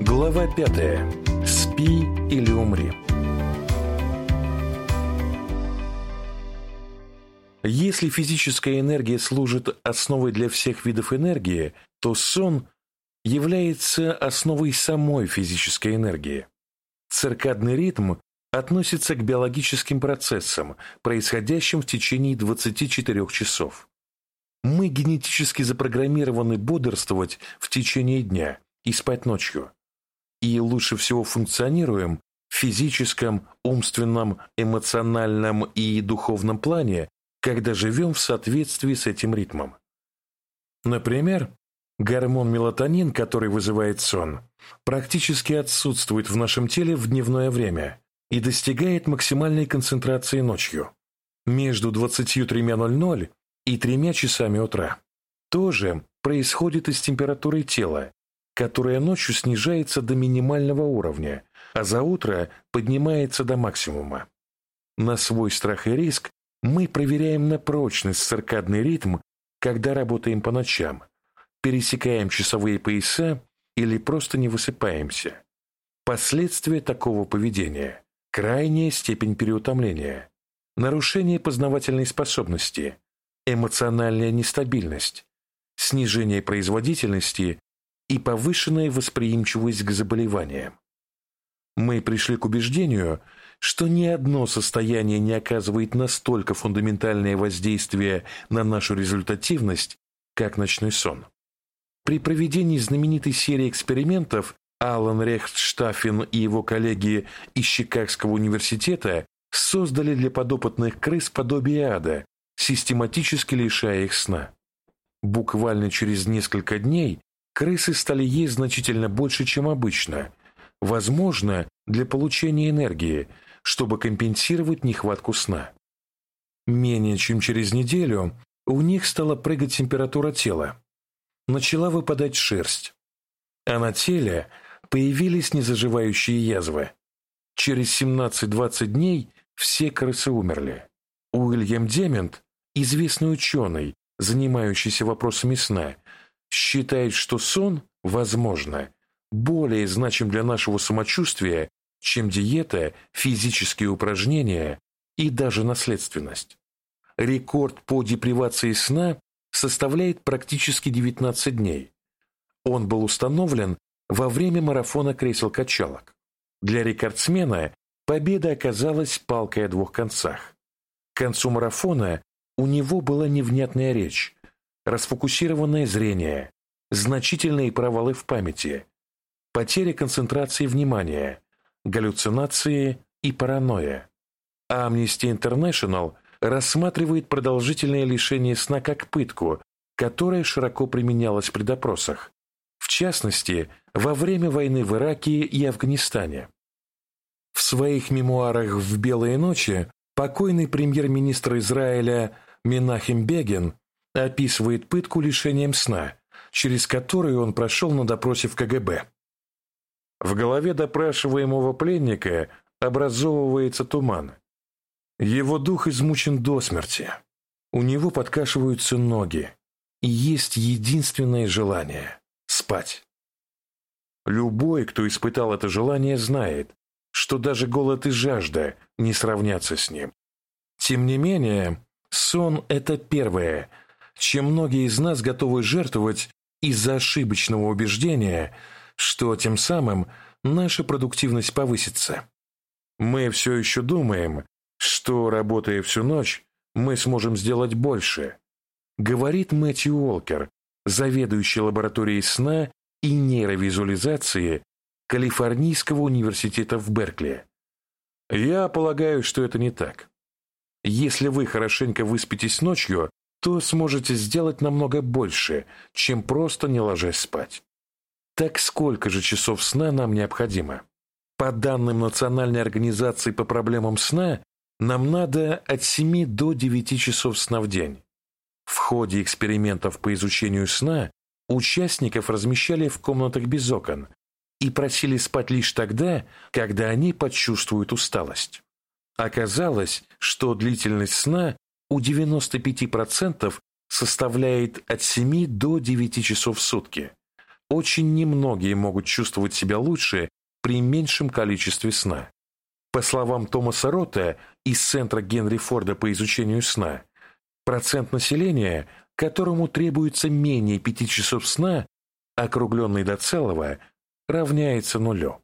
Глава пятая. Спи или умри. Если физическая энергия служит основой для всех видов энергии, то сон является основой самой физической энергии. Циркадный ритм относится к биологическим процессам, происходящим в течение 24 часов. Мы генетически запрограммированы бодрствовать в течение дня и спать ночью. И лучше всего функционируем в физическом, умственном, эмоциональном и духовном плане, когда живем в соответствии с этим ритмом. Например, гормон мелатонин, который вызывает сон, практически отсутствует в нашем теле в дневное время и достигает максимальной концентрации ночью, между 23.00 и 3 часами утра. То же происходит и с температурой тела, которая ночью снижается до минимального уровня, а за утро поднимается до максимума. На свой страх и риск мы проверяем на прочность циркадный ритм, когда работаем по ночам, пересекаем часовые пояса или просто не высыпаемся. Последствия такого поведения – крайняя степень переутомления, нарушение познавательной способности, эмоциональная нестабильность, снижение производительности и повышенная восприимчивость к заболеваниям. Мы пришли к убеждению, что ни одно состояние не оказывает настолько фундаментальное воздействие на нашу результативность, как ночной сон. При проведении знаменитой серии экспериментов Алан Рехтштаффен и его коллеги из Чикагского университета создали для подопытных крыс подобие ада, систематически лишая их сна. Буквально через несколько дней крысы стали есть значительно больше, чем обычно, возможно, для получения энергии, чтобы компенсировать нехватку сна. Менее чем через неделю у них стала прыгать температура тела. Начала выпадать шерсть. А на теле появились незаживающие язвы. Через 17-20 дней все крысы умерли. Уильям Демент, известный ученый, занимающийся вопросами сна, считает, что сон, возможно, более значим для нашего самочувствия, чем диета, физические упражнения и даже наследственность. Рекорд по депривации сна составляет практически 19 дней. Он был установлен во время марафона кресел-качалок. Для рекордсмена победа оказалась палкой о двух концах. К концу марафона у него была невнятная речь, расфокусированное зрение, значительные провалы в памяти, потеря концентрации внимания, галлюцинации и паранойя. Amnesty International рассматривает продолжительное лишение сна как пытку, которая широко применялась при допросах, в частности, во время войны в Ираке и Афганистане. В своих мемуарах «В белые ночи» покойный премьер-министр Израиля Менахем Бегин описывает пытку лишением сна, через которую он прошел на допросе в КГБ. В голове допрашиваемого пленника образовывается туман. Его дух измучен до смерти. У него подкашиваются ноги. И есть единственное желание – спать. Любой, кто испытал это желание, знает, что даже голод и жажда не сравнятся с ним. Тем не менее, сон – это первое, чем многие из нас готовы жертвовать из-за ошибочного убеждения – что тем самым наша продуктивность повысится. Мы все еще думаем, что, работая всю ночь, мы сможем сделать больше, говорит Мэтью Уолкер, заведующий лабораторией сна и нейровизуализации Калифорнийского университета в Беркли. Я полагаю, что это не так. Если вы хорошенько выспитесь ночью, то сможете сделать намного больше, чем просто не ложась спать. Так сколько же часов сна нам необходимо? По данным Национальной организации по проблемам сна, нам надо от 7 до 9 часов сна в день. В ходе экспериментов по изучению сна участников размещали в комнатах без окон и просили спать лишь тогда, когда они почувствуют усталость. Оказалось, что длительность сна у 95% составляет от 7 до 9 часов в сутки. Очень немногие могут чувствовать себя лучше при меньшем количестве сна. По словам Томаса Рота из Центра Генри Форда по изучению сна, процент населения, которому требуется менее 5 часов сна, округленный до целого, равняется нулю.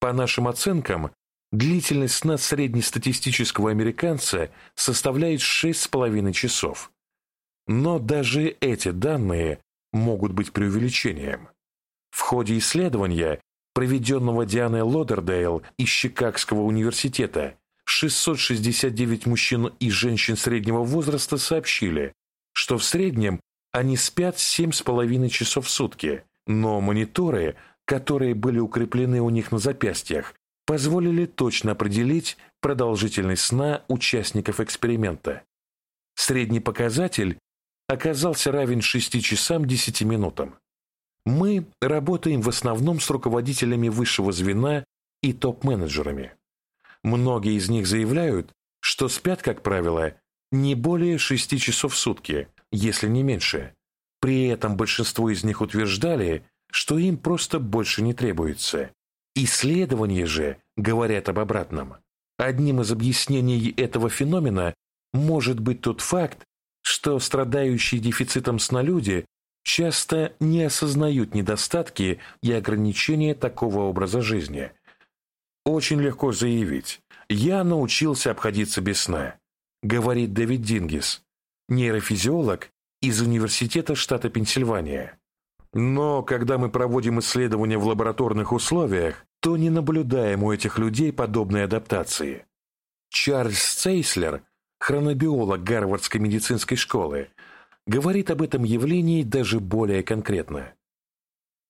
По нашим оценкам, длительность сна среднестатистического американца составляет 6,5 часов. Но даже эти данные могут быть преувеличением. В ходе исследования, проведенного Дианой Лодердейл из Чикагского университета, 669 мужчин и женщин среднего возраста сообщили, что в среднем они спят 7,5 часов в сутки, но мониторы, которые были укреплены у них на запястьях, позволили точно определить продолжительность сна участников эксперимента. Средний показатель оказался равен 6 часам 10 минутам. Мы работаем в основном с руководителями высшего звена и топ-менеджерами. Многие из них заявляют, что спят, как правило, не более 6 часов в сутки, если не меньше. При этом большинство из них утверждали, что им просто больше не требуется. Исследования же говорят об обратном. Одним из объяснений этого феномена может быть тот факт, что страдающие дефицитом сна люди часто не осознают недостатки и ограничения такого образа жизни. Очень легко заявить «я научился обходиться без сна», говорит Дэвид Дингис, нейрофизиолог из Университета штата Пенсильвания. Но когда мы проводим исследования в лабораторных условиях, то не наблюдаем у этих людей подобной адаптации. Чарльз Цейслер хронобиолог Гарвардской медицинской школы, говорит об этом явлении даже более конкретно.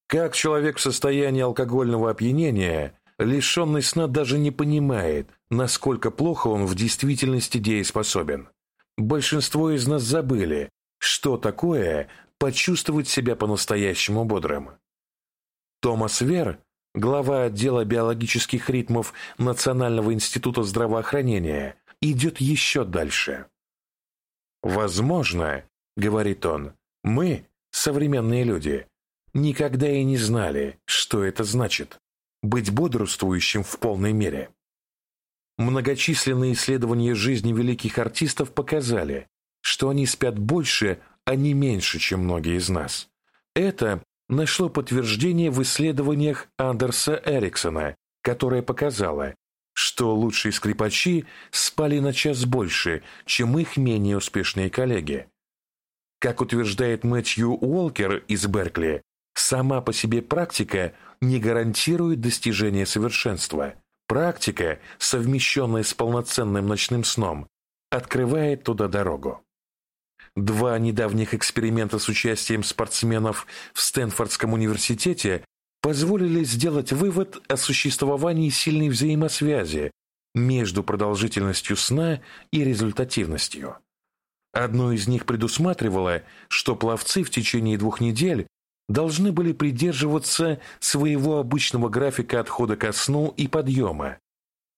Как человек в состоянии алкогольного опьянения, лишенный сна даже не понимает, насколько плохо он в действительности дееспособен. Большинство из нас забыли, что такое почувствовать себя по-настоящему бодрым. Томас Вер, глава отдела биологических ритмов Национального института здравоохранения, идет еще дальше. «Возможно, — говорит он, — мы, современные люди, никогда и не знали, что это значит — быть бодрствующим в полной мере. Многочисленные исследования жизни великих артистов показали, что они спят больше, не меньше, чем многие из нас. Это нашло подтверждение в исследованиях Андерса Эриксона, которое показало, что лучшие скрипачи спали на час больше, чем их менее успешные коллеги. Как утверждает Мэтью Уолкер из Беркли, сама по себе практика не гарантирует достижение совершенства. Практика, совмещенная с полноценным ночным сном, открывает туда дорогу. Два недавних эксперимента с участием спортсменов в Стэнфордском университете позволили сделать вывод о существовании сильной взаимосвязи между продолжительностью сна и результативностью. Одно из них предусматривало, что пловцы в течение двух недель должны были придерживаться своего обычного графика отхода ко сну и подъема,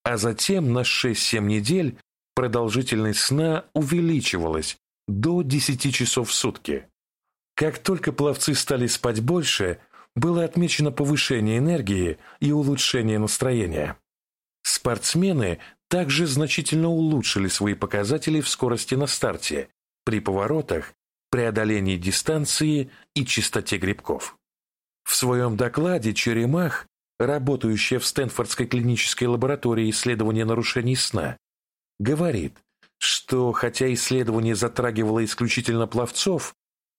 а затем на 6-7 недель продолжительность сна увеличивалась до 10 часов в сутки. Как только пловцы стали спать больше – было отмечено повышение энергии и улучшение настроения. Спортсмены также значительно улучшили свои показатели в скорости на старте, при поворотах, преодолении дистанции и частоте грибков. В своем докладе Черемах, работающая в Стэнфордской клинической лаборатории исследования нарушений сна, говорит, что хотя исследование затрагивало исключительно пловцов,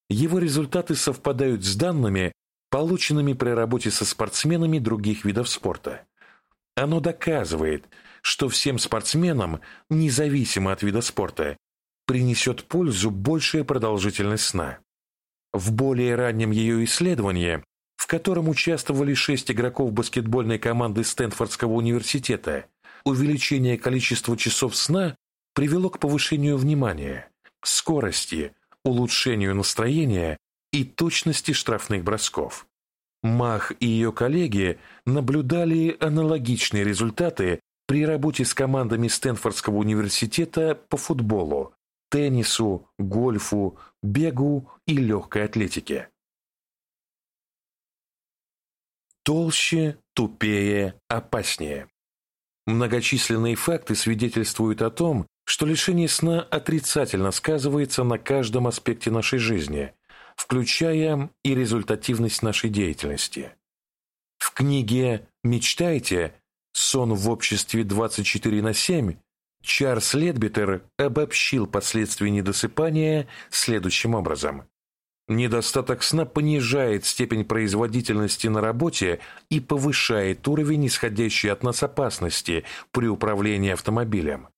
его результаты совпадают с данными, полученными при работе со спортсменами других видов спорта. Оно доказывает, что всем спортсменам, независимо от вида спорта, принесет пользу большая продолжительность сна. В более раннем ее исследовании, в котором участвовали шесть игроков баскетбольной команды Стэнфордского университета, увеличение количества часов сна привело к повышению внимания, скорости, улучшению настроения и точности штрафных бросков. Мах и ее коллеги наблюдали аналогичные результаты при работе с командами Стэнфордского университета по футболу, теннису, гольфу, бегу и легкой атлетике. Толще, тупее, опаснее. Многочисленные факты свидетельствуют о том, что лишение сна отрицательно сказывается на каждом аспекте нашей жизни, включая и результативность нашей деятельности. В книге «Мечтайте. Сон в обществе 24 на 7» Чарльз Ледбитер обобщил последствия недосыпания следующим образом. Недостаток сна понижает степень производительности на работе и повышает уровень исходящей от нас опасности при управлении автомобилем.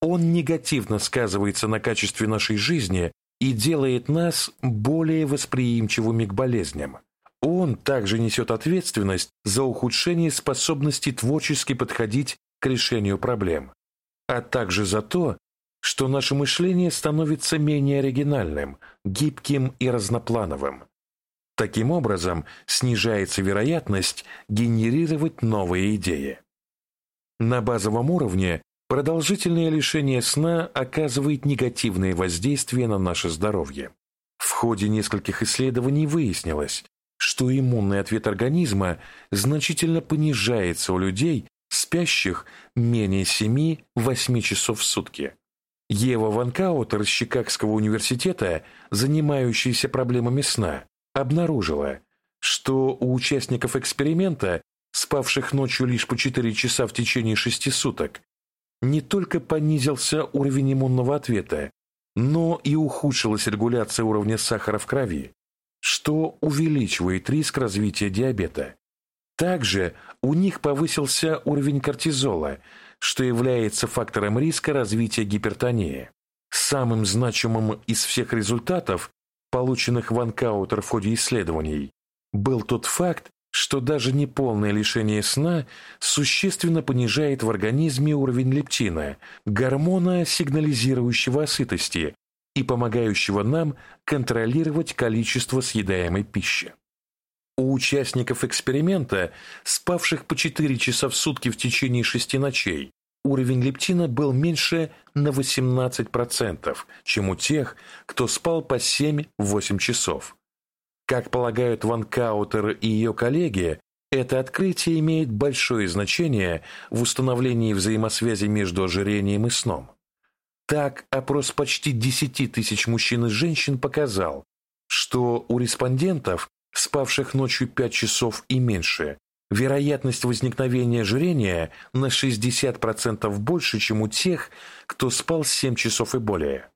Он негативно сказывается на качестве нашей жизни и делает нас более восприимчивыми к болезням. Он также несет ответственность за ухудшение способности творчески подходить к решению проблем, а также за то, что наше мышление становится менее оригинальным, гибким и разноплановым. Таким образом, снижается вероятность генерировать новые идеи. На базовом уровне продолжительное лишение сна оказывает негативное воздействие на наше здоровье. В ходе нескольких исследований выяснилось, что иммунный ответ организма значительно понижается у людей, спящих менее 7-8 часов в сутки. Ева Ван Каутер из Чикагского университета, занимающаяся проблемами сна, обнаружила, что у участников эксперимента, спавших ночью лишь по 4 часа в течение 6 суток, не только понизился уровень иммунного ответа, но и ухудшилась регуляция уровня сахара в крови, что увеличивает риск развития диабета. Также у них повысился уровень кортизола, что является фактором риска развития гипертонии. Самым значимым из всех результатов, полученных в Анкаутер в ходе исследований, был тот факт, что даже неполное лишение сна существенно понижает в организме уровень лептина, гормона, сигнализирующего о сытости и помогающего нам контролировать количество съедаемой пищи. У участников эксперимента, спавших по 4 часа в сутки в течение 6 ночей, уровень лептина был меньше на 18%, чем у тех, кто спал по 7-8 часов. Как полагают Ван Каутер и ее коллеги, это открытие имеет большое значение в установлении взаимосвязи между ожирением и сном. Так, опрос почти 10 тысяч мужчин и женщин показал, что у респондентов спавших ночью 5 часов и меньше, вероятность возникновения ожирения на 60% больше, чем у тех, кто спал 7 часов и более.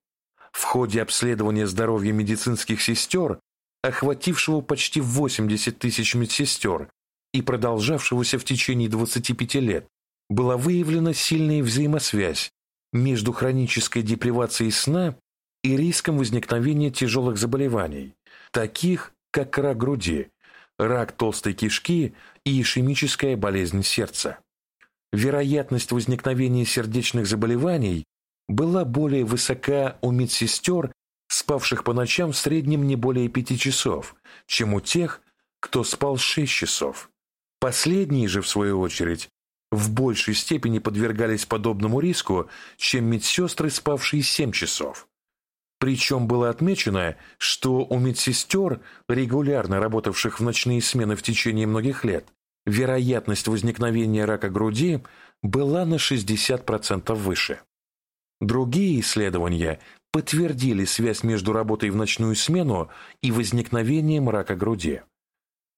В ходе обследования здоровья медицинских сестер, охватившего почти 80 тысяч медсестер и продолжавшегося в течение 25 лет, была выявлена сильная взаимосвязь между хронической депривацией сна и риском возникновения тяжелых заболеваний, таких как рак груди, рак толстой кишки и ишемическая болезнь сердца. Вероятность возникновения сердечных заболеваний была более высока у медсестер, спавших по ночам в среднем не более пяти часов, чем у тех, кто спал шесть часов. Последние же, в свою очередь, в большей степени подвергались подобному риску, чем медсестры, спавшие семь часов. Причем было отмечено, что у медсестер, регулярно работавших в ночные смены в течение многих лет, вероятность возникновения рака груди была на 60% выше. Другие исследования подтвердили связь между работой в ночную смену и возникновением рака груди.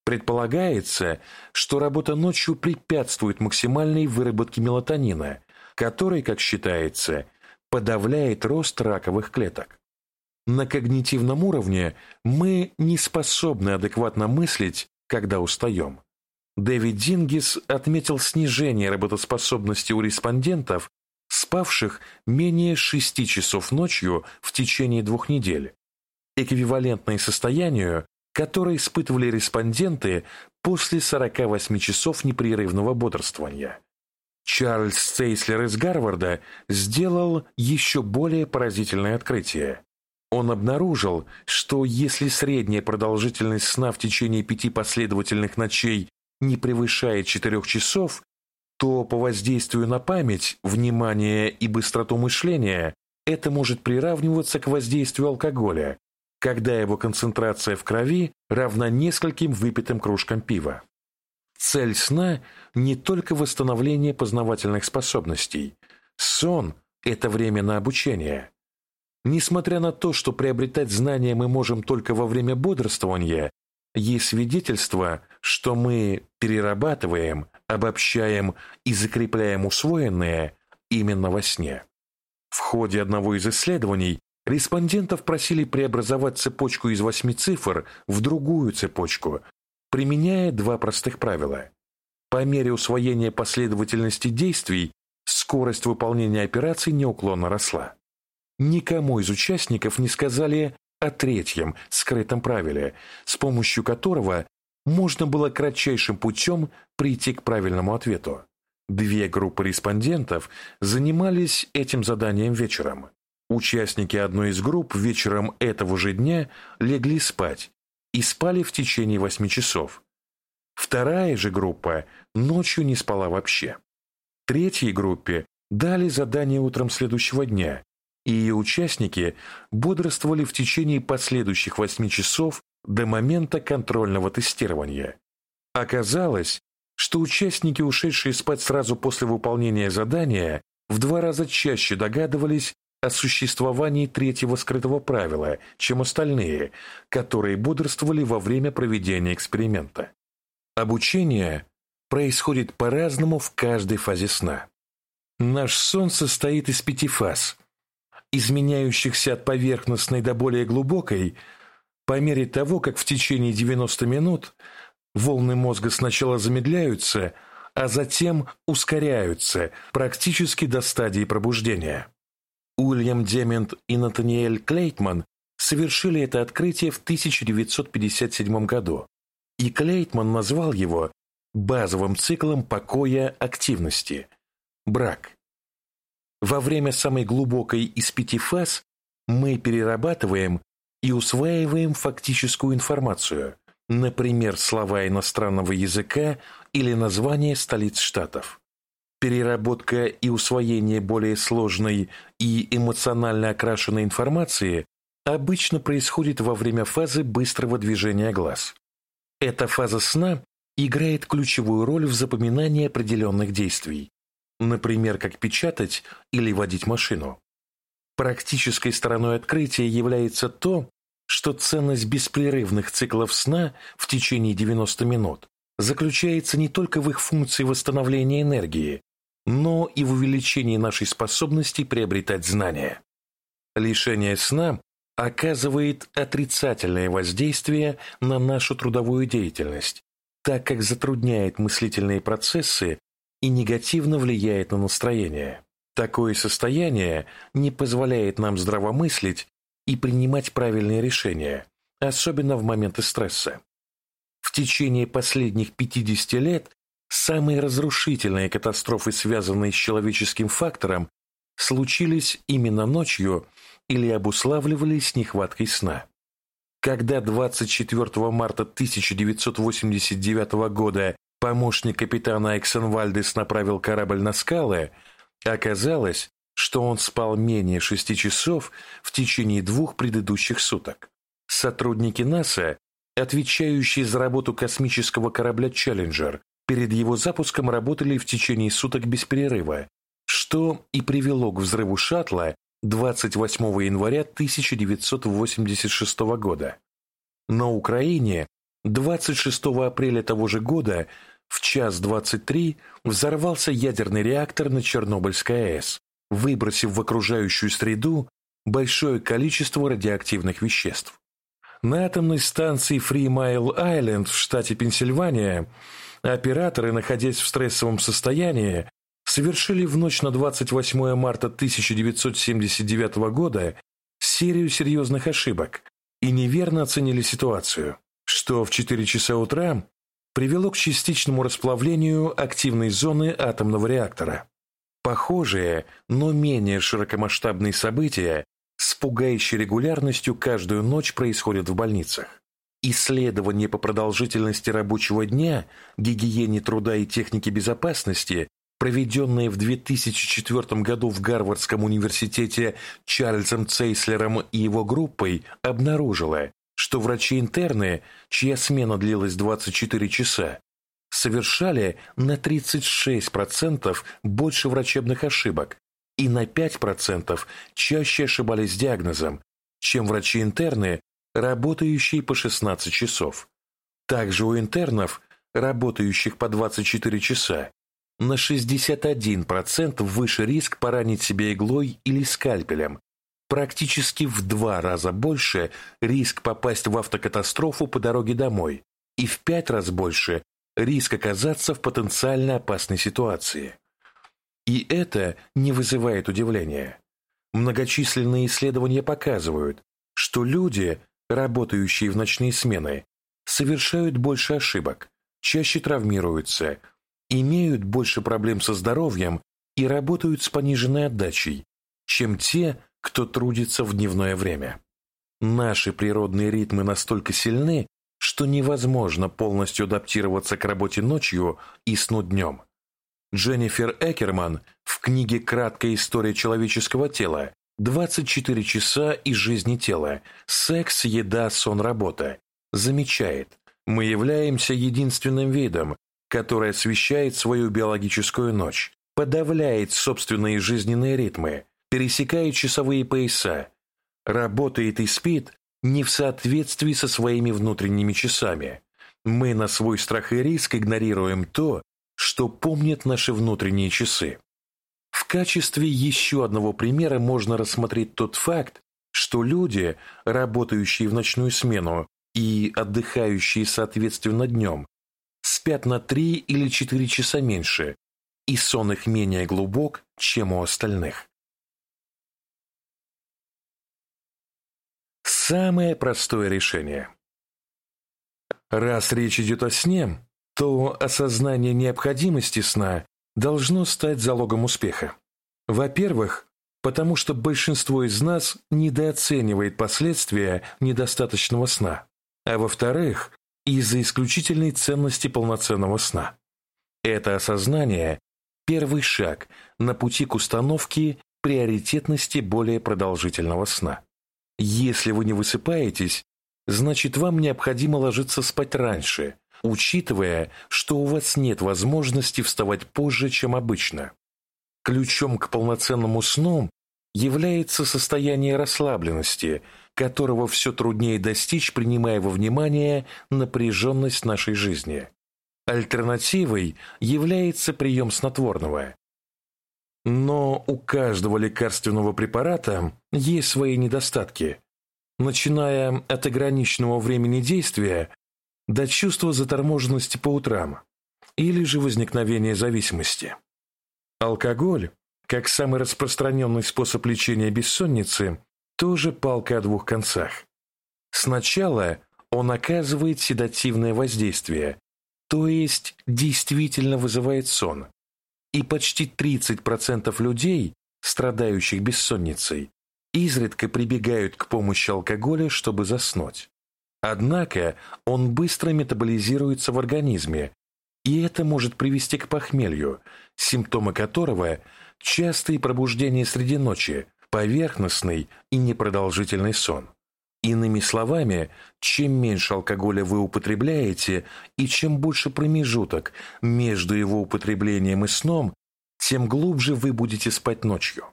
Предполагается, что работа ночью препятствует максимальной выработке мелатонина, который, как считается, подавляет рост раковых клеток. На когнитивном уровне мы не способны адекватно мыслить, когда устаем. Дэвид Дингис отметил снижение работоспособности у респондентов, спавших менее 6 часов ночью в течение двух недель, эквивалентное состоянию, которое испытывали респонденты после 48 часов непрерывного бодрствования. Чарльз Стейслер из Гарварда сделал еще более поразительное открытие. Он обнаружил, что если средняя продолжительность сна в течение пяти последовательных ночей не превышает четырех часов, то по воздействию на память, внимание и быстроту мышления это может приравниваться к воздействию алкоголя, когда его концентрация в крови равна нескольким выпитым кружкам пива. Цель сна – не только восстановление познавательных способностей. Сон – это время на обучение. Несмотря на то, что приобретать знания мы можем только во время бодрствования, есть свидетельство, что мы перерабатываем, обобщаем и закрепляем усвоенное именно во сне. В ходе одного из исследований респондентов просили преобразовать цепочку из восьми цифр в другую цепочку, применяя два простых правила. По мере усвоения последовательности действий скорость выполнения операций неуклонно росла. Никому из участников не сказали о третьем, скрытом правиле, с помощью которого можно было кратчайшим путем прийти к правильному ответу. Две группы респондентов занимались этим заданием вечером. Участники одной из групп вечером этого же дня легли спать и спали в течение восьми часов. Вторая же группа ночью не спала вообще. Третьей группе дали задание утром следующего дня, и ее участники бодрствовали в течение последующих восьми часов до момента контрольного тестирования. Оказалось, что участники, ушедшие спать сразу после выполнения задания, в два раза чаще догадывались о существовании третьего скрытого правила, чем остальные, которые бодрствовали во время проведения эксперимента. Обучение происходит по-разному в каждой фазе сна. Наш сон состоит из пяти фаз, изменяющихся от поверхностной до более глубокой, по мере того, как в течение 90 минут – Волны мозга сначала замедляются, а затем ускоряются практически до стадии пробуждения. Уильям Демент и Натаниэль Клейтман совершили это открытие в 1957 году, и Клейтман назвал его базовым циклом покоя активности – брак. Во время самой глубокой из пяти фаз мы перерабатываем и усваиваем фактическую информацию – например, слова иностранного языка или названия столиц штатов. Переработка и усвоение более сложной и эмоционально окрашенной информации обычно происходит во время фазы быстрого движения глаз. Эта фаза сна играет ключевую роль в запоминании определенных действий, например, как печатать или водить машину. Практической стороной открытия является то, что ценность беспрерывных циклов сна в течение 90 минут заключается не только в их функции восстановления энергии, но и в увеличении нашей способности приобретать знания. Лишение сна оказывает отрицательное воздействие на нашу трудовую деятельность, так как затрудняет мыслительные процессы и негативно влияет на настроение. Такое состояние не позволяет нам здравомыслить и принимать правильные решения, особенно в моменты стресса. В течение последних 50 лет самые разрушительные катастрофы, связанные с человеческим фактором, случились именно ночью или обуславливались нехваткой сна. Когда 24 марта 1989 года помощник капитана Эксенвальдес направил корабль на скалы, оказалось, что он спал менее шести часов в течение двух предыдущих суток. Сотрудники НАСА, отвечающие за работу космического корабля «Челленджер», перед его запуском работали в течение суток без перерыва, что и привело к взрыву шаттла 28 января 1986 года. На Украине 26 апреля того же года в час 23 взорвался ядерный реактор на Чернобыльской АЭС, выбросив в окружающую среду большое количество радиоактивных веществ. На атомной станции Free Mile Island в штате Пенсильвания операторы, находясь в стрессовом состоянии, совершили в ночь на 28 марта 1979 года серию серьезных ошибок и неверно оценили ситуацию, что в 4 часа утра привело к частичному расплавлению активной зоны атомного реактора. Похожие, но менее широкомасштабные события с пугающей регулярностью каждую ночь происходят в больницах. Исследования по продолжительности рабочего дня, гигиене труда и технике безопасности проведенная в 2004 году в Гарвардском университете Чарльзом Цейслером и его группой, обнаружила, что врачи-интерны, чья смена длилась 24 часа, совершали на 36% больше врачебных ошибок и на 5% чаще ошибались диагнозом, чем врачи-интерны, работающие по 16 часов. Также у интернов, работающих по 24 часа, на 61% выше риск поранить себя иглой или скальпелем, практически в два раза больше риск попасть в автокатастрофу по дороге домой и в пять раз больше риск оказаться в потенциально опасной ситуации. И это не вызывает удивления. Многочисленные исследования показывают, что люди, работающие в ночные смены, совершают больше ошибок, чаще травмируются, имеют больше проблем со здоровьем и работают с пониженной отдачей, чем те, кто трудится в дневное время. Наши природные ритмы настолько сильны, что невозможно полностью адаптироваться к работе ночью и сну днем. Дженнифер Экерман в книге «Краткая история человеческого тела» 24 часа из жизни тела, секс, еда, сон, работа, замечает, мы являемся единственным видом, который освещает свою биологическую ночь, подавляет собственные жизненные ритмы, пересекает часовые пояса, работает и спит не в соответствии со своими внутренними часами. Мы на свой страх и риск игнорируем то, что помнят наши внутренние часы. В качестве еще одного примера можно рассмотреть тот факт, что люди, работающие в ночную смену и отдыхающие соответственно днем, спят на 3 или 4 часа меньше, и сон их менее глубок, чем у остальных. Самое простое решение. Раз речь идет о сне, то осознание необходимости сна должно стать залогом успеха. Во-первых, потому что большинство из нас недооценивает последствия недостаточного сна, а во-вторых, из-за исключительной ценности полноценного сна. Это осознание – первый шаг на пути к установке приоритетности более продолжительного сна. Если вы не высыпаетесь, значит вам необходимо ложиться спать раньше, учитывая, что у вас нет возможности вставать позже, чем обычно. Ключом к полноценному сну является состояние расслабленности, которого все труднее достичь, принимая во внимание напряженность нашей жизни. Альтернативой является прием снотворного. Но у каждого лекарственного препарата есть свои недостатки, начиная от ограниченного времени действия до чувства заторможенности по утрам или же возникновения зависимости. Алкоголь, как самый распространенный способ лечения бессонницы, тоже палка о двух концах. Сначала он оказывает седативное воздействие, то есть действительно вызывает сон. И почти 30% людей, страдающих бессонницей, изредка прибегают к помощи алкоголя, чтобы заснуть. Однако он быстро метаболизируется в организме, и это может привести к похмелью, симптомы которого – частые пробуждения среди ночи, поверхностный и непродолжительный сон. Иными словами, чем меньше алкоголя вы употребляете и чем больше промежуток между его употреблением и сном, тем глубже вы будете спать ночью.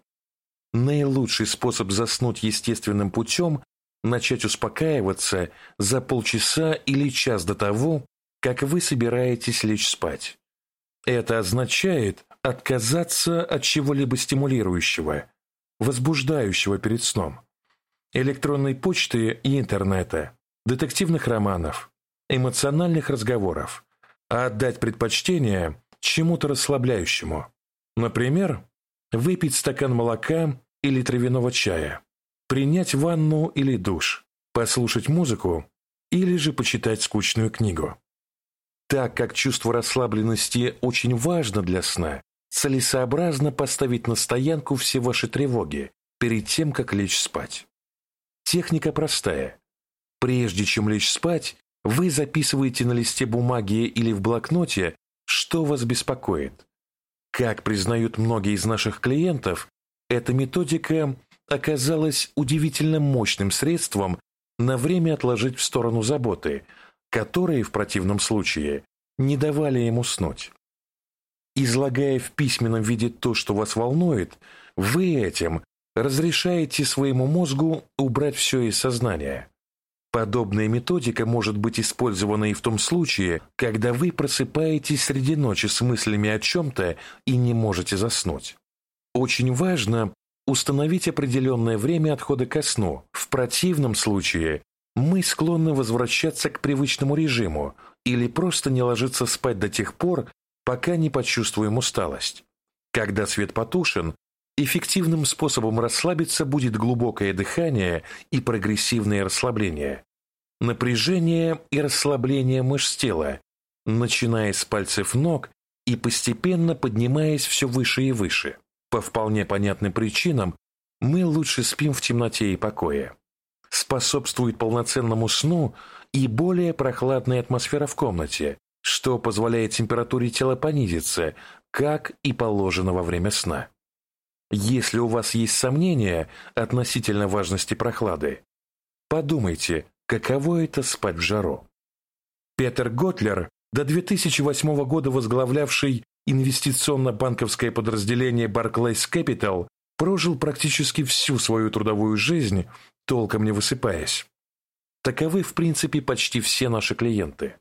Наилучший способ заснуть естественным путем – начать успокаиваться за полчаса или час до того, как вы собираетесь лечь спать. Это означает отказаться от чего-либо стимулирующего, возбуждающего перед сном. Электронной почты и интернета, детективных романов, эмоциональных разговоров, а отдать предпочтение чему-то расслабляющему. Например, выпить стакан молока или травяного чая, принять ванну или душ, послушать музыку или же почитать скучную книгу. Так как чувство расслабленности очень важно для сна, целесообразно поставить на стоянку все ваши тревоги перед тем, как лечь спать. Техника простая. Прежде чем лечь спать, вы записываете на листе бумаги или в блокноте, что вас беспокоит. Как признают многие из наших клиентов, эта методика оказалась удивительно мощным средством на время отложить в сторону заботы, которые в противном случае не давали им уснуть. Излагая в письменном виде то, что вас волнует, вы этим разрешаете своему мозгу убрать все из сознания. Подобная методика может быть использована и в том случае, когда вы просыпаетесь среди ночи с мыслями о чем-то и не можете заснуть. Очень важно установить определенное время отхода ко сну. В противном случае мы склонны возвращаться к привычному режиму или просто не ложиться спать до тех пор, пока не почувствуем усталость. Когда свет потушен, эффективным способом расслабиться будет глубокое дыхание и прогрессивное расслабление. Напряжение и расслабление мышц тела, начиная с пальцев ног и постепенно поднимаясь все выше и выше. По вполне понятным причинам мы лучше спим в темноте и покое. Способствует полноценному сну и более прохладная атмосфера в комнате, что позволяет температуре тела понизиться, как и положено во время сна. Если у вас есть сомнения относительно важности прохлады, подумайте, каково это спать в жару. Петер Готлер, до 2008 года возглавлявший инвестиционно-банковское подразделение Barclays Capital прожил практически всю свою трудовую жизнь, толком не высыпаясь. Таковы, в принципе, почти все наши клиенты.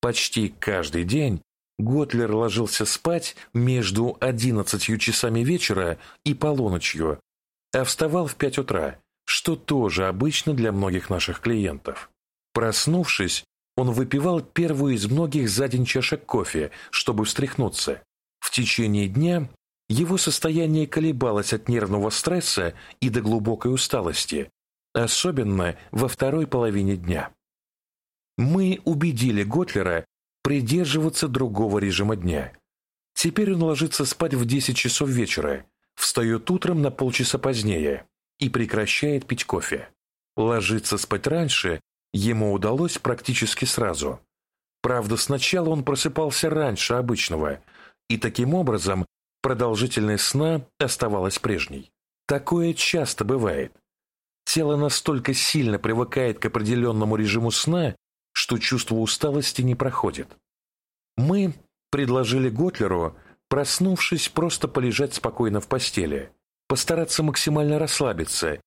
Почти каждый день Готлер ложился спать между 11 часами вечера и полуночью, а вставал в 5 утра, что тоже обычно для многих наших клиентов. Проснувшись, он выпивал первую из многих за день чашек кофе, чтобы встряхнуться. В течение дня его состояние колебалось от нервного стресса и до глубокой усталости, особенно во второй половине дня. Мы убедили Готлера придерживаться другого режима дня. Теперь он ложится спать в 10 часов вечера, встает утром на полчаса позднее и прекращает пить кофе. Ложиться спать раньше ему удалось практически сразу. Правда, сначала он просыпался раньше обычного – и таким образом продолжительность сна оставалась прежней. Такое часто бывает. Тело настолько сильно привыкает к определенному режиму сна, что чувство усталости не проходит. Мы предложили Готлеру, проснувшись, просто полежать спокойно в постели, постараться максимально расслабиться,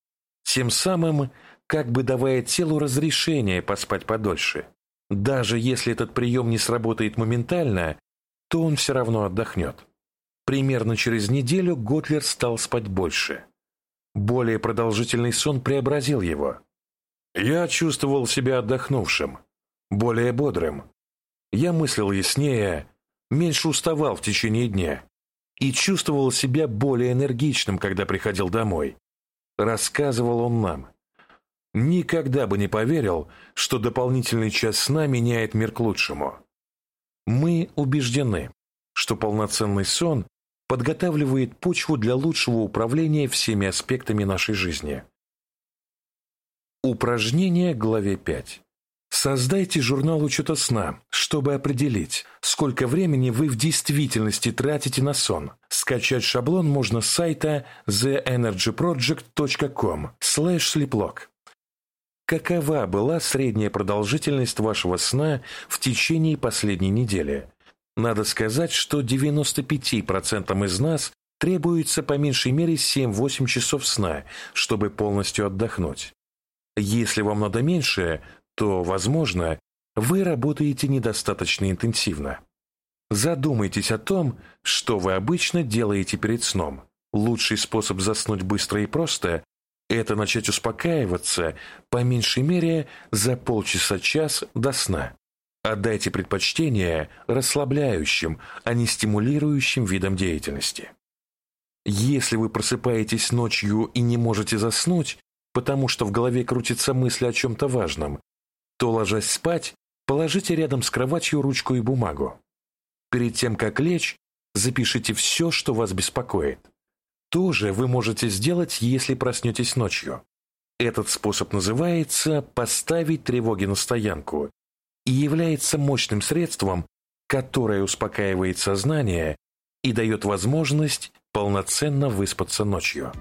тем самым как бы давая телу разрешение поспать подольше. Даже если этот прием не сработает моментально, то он все равно отдохнет. Примерно через неделю Готлер стал спать больше. Более продолжительный сон преобразил его. Я чувствовал себя отдохнувшим, более бодрым. Я мыслил яснее, меньше уставал в течение дня и чувствовал себя более энергичным, когда приходил домой. Рассказывал он нам. Никогда бы не поверил, что дополнительный час сна меняет мир к лучшему. Мы убеждены, что полноценный сон подготавливает почву для лучшего управления всеми аспектами нашей жизни. Упражнение главе 5. Создайте журнал учета сна, чтобы определить, сколько времени вы в действительности тратите на сон. Скачать шаблон можно с сайта theenergyproject.com sleeplog какова была средняя продолжительность вашего сна в течение последней недели. Надо сказать, что 95% из нас требуется по меньшей мере 7-8 часов сна, чтобы полностью отдохнуть. Если вам надо меньше, то, возможно, вы работаете недостаточно интенсивно. Задумайтесь о том, что вы обычно делаете перед сном. Лучший способ заснуть быстро и просто это начать успокаиваться по меньшей мере за полчаса-час до сна. Отдайте предпочтение расслабляющим, а не стимулирующим видам деятельности. Если вы просыпаетесь ночью и не можете заснуть, потому что в голове крутится мысль о чем-то важном, то, ложась спать, положите рядом с кроватью ручку и бумагу. Перед тем, как лечь, запишите все, что вас беспокоит. То же вы можете сделать, если проснетесь ночью. Этот способ называется «поставить тревоги на стоянку» и является мощным средством, которое успокаивает сознание и дает возможность полноценно выспаться ночью.